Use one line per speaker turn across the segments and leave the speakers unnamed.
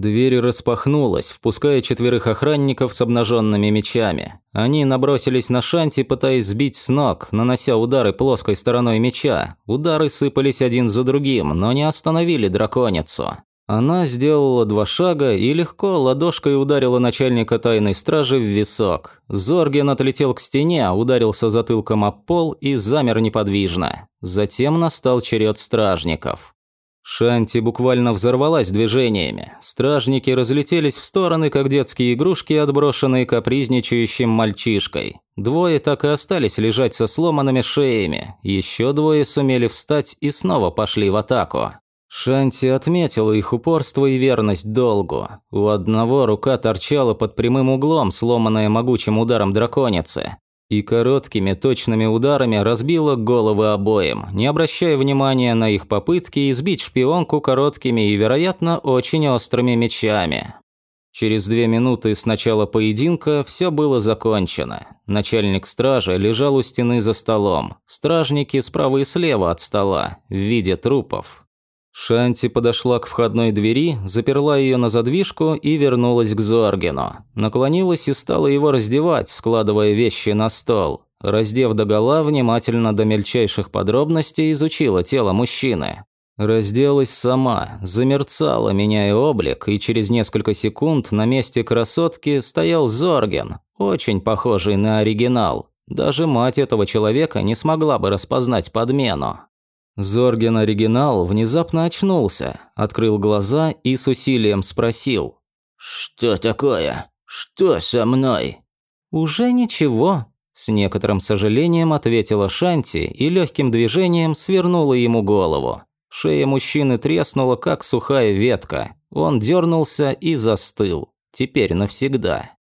Дверь распахнулась, впуская четверых охранников с обнаженными мечами. Они набросились на Шанти, пытаясь сбить с ног, нанося удары плоской стороной меча. Удары сыпались один за другим, но не остановили драконицу. Она сделала два шага и легко ладошкой ударила начальника тайной стражи в висок. Зорген отлетел к стене, ударился затылком об пол и замер неподвижно. Затем настал черед стражников. Шанти буквально взорвалась движениями. Стражники разлетелись в стороны, как детские игрушки, отброшенные капризничающим мальчишкой. Двое так и остались лежать со сломанными шеями. Еще двое сумели встать и снова пошли в атаку. Шанти отметила их упорство и верность долгу. У одного рука торчала под прямым углом, сломанная могучим ударом драконицы. И короткими точными ударами разбила головы обоим, не обращая внимания на их попытки избить шпионку короткими и, вероятно, очень острыми мечами. Через две минуты с начала поединка все было закончено. Начальник стражи лежал у стены за столом. Стражники справа и слева от стола, в виде трупов. Шанти подошла к входной двери, заперла ее на задвижку и вернулась к Зоргину. Наклонилась и стала его раздевать, складывая вещи на стол. Раздев догола, внимательно до мельчайших подробностей изучила тело мужчины. Разделась сама, замерцала, меняя облик, и через несколько секунд на месте красотки стоял Зорген, очень похожий на оригинал. Даже мать этого человека не смогла бы распознать подмену. Зорген оригинал внезапно очнулся, открыл глаза и с усилием спросил.
«Что такое? Что со мной?»
«Уже ничего», – с некоторым сожалением ответила Шанти и легким движением свернула ему голову. Шея мужчины треснула, как сухая ветка. Он дернулся и застыл. Теперь навсегда.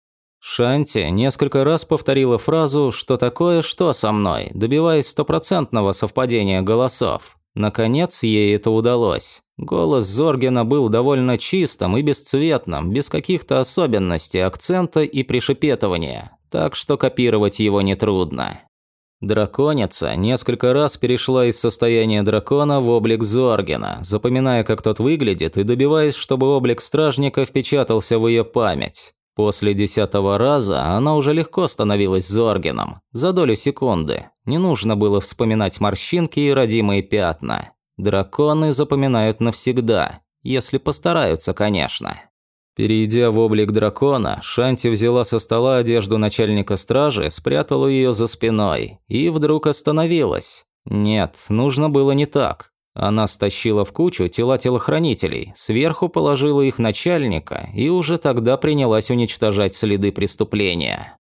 Шанти несколько раз повторила фразу «что такое, что со мной», добиваясь стопроцентного совпадения голосов. Наконец ей это удалось. Голос Зоргена был довольно чистым и бесцветным, без каких-то особенностей акцента и пришепетывания, так что копировать его нетрудно. Драконица несколько раз перешла из состояния дракона в облик Зоргена, запоминая, как тот выглядит, и добиваясь, чтобы облик стражника впечатался в ее память. После десятого раза она уже легко становилась Зоргеном, за долю секунды. Не нужно было вспоминать морщинки и родимые пятна. Драконы запоминают навсегда, если постараются, конечно. Перейдя в облик дракона, Шанти взяла со стола одежду начальника стражи, спрятала ее за спиной и вдруг остановилась. Нет, нужно было не так. Она стащила в кучу тела телохранителей, сверху положила их начальника и уже тогда принялась уничтожать следы преступления.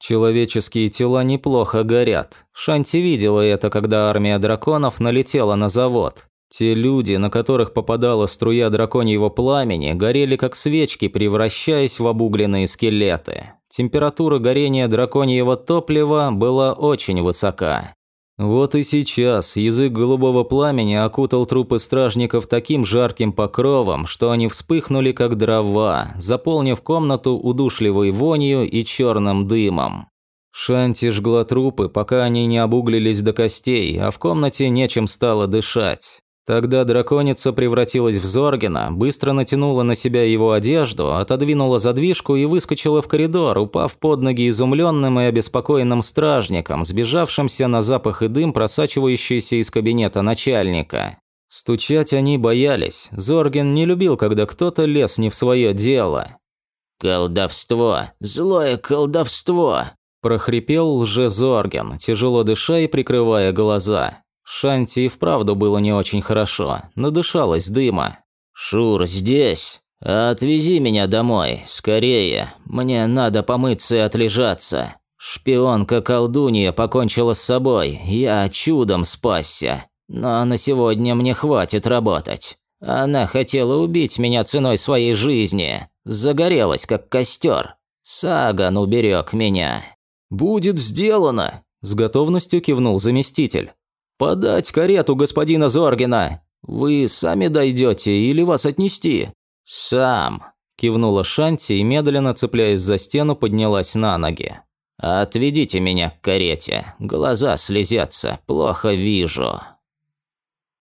Человеческие тела неплохо горят. Шанти видела это, когда армия драконов налетела на завод. Те люди, на которых попадала струя драконьего пламени, горели как свечки, превращаясь в обугленные скелеты. Температура горения драконьего топлива была очень высока. Вот и сейчас язык голубого пламени окутал трупы стражников таким жарким покровом, что они вспыхнули как дрова, заполнив комнату удушливой вонью и черным дымом. Шанти жгла трупы, пока они не обуглились до костей, а в комнате нечем стало дышать. Тогда драконица превратилась в Зоргина, быстро натянула на себя его одежду, отодвинула задвижку и выскочила в коридор, упав под ноги изумленным и обеспокоенным стражникам, сбежавшимся на запах и дым, просачивающийся из кабинета начальника. Стучать они боялись. Зорген не любил, когда кто-то лез не в свое дело.
«Колдовство! Злое колдовство!»
– прохрипел лже-Зорген, тяжело дыша и прикрывая глаза. Шанти и вправду было не очень хорошо, надышалась дыма.
«Шур, здесь? Отвези меня домой, скорее. Мне надо помыться и отлежаться. Шпионка-колдунья покончила с собой, я чудом спасся. Но на сегодня мне хватит работать. Она хотела убить меня ценой своей жизни. Загорелась, как костер. Саган уберег меня».
«Будет сделано!» – с готовностью кивнул заместитель. «Подать карету господина Зоргина! Вы сами дойдете или вас отнести?»
«Сам», – кивнула Шанти и, медленно цепляясь за стену, поднялась на ноги. «Отведите меня к карете, глаза слезятся, плохо вижу».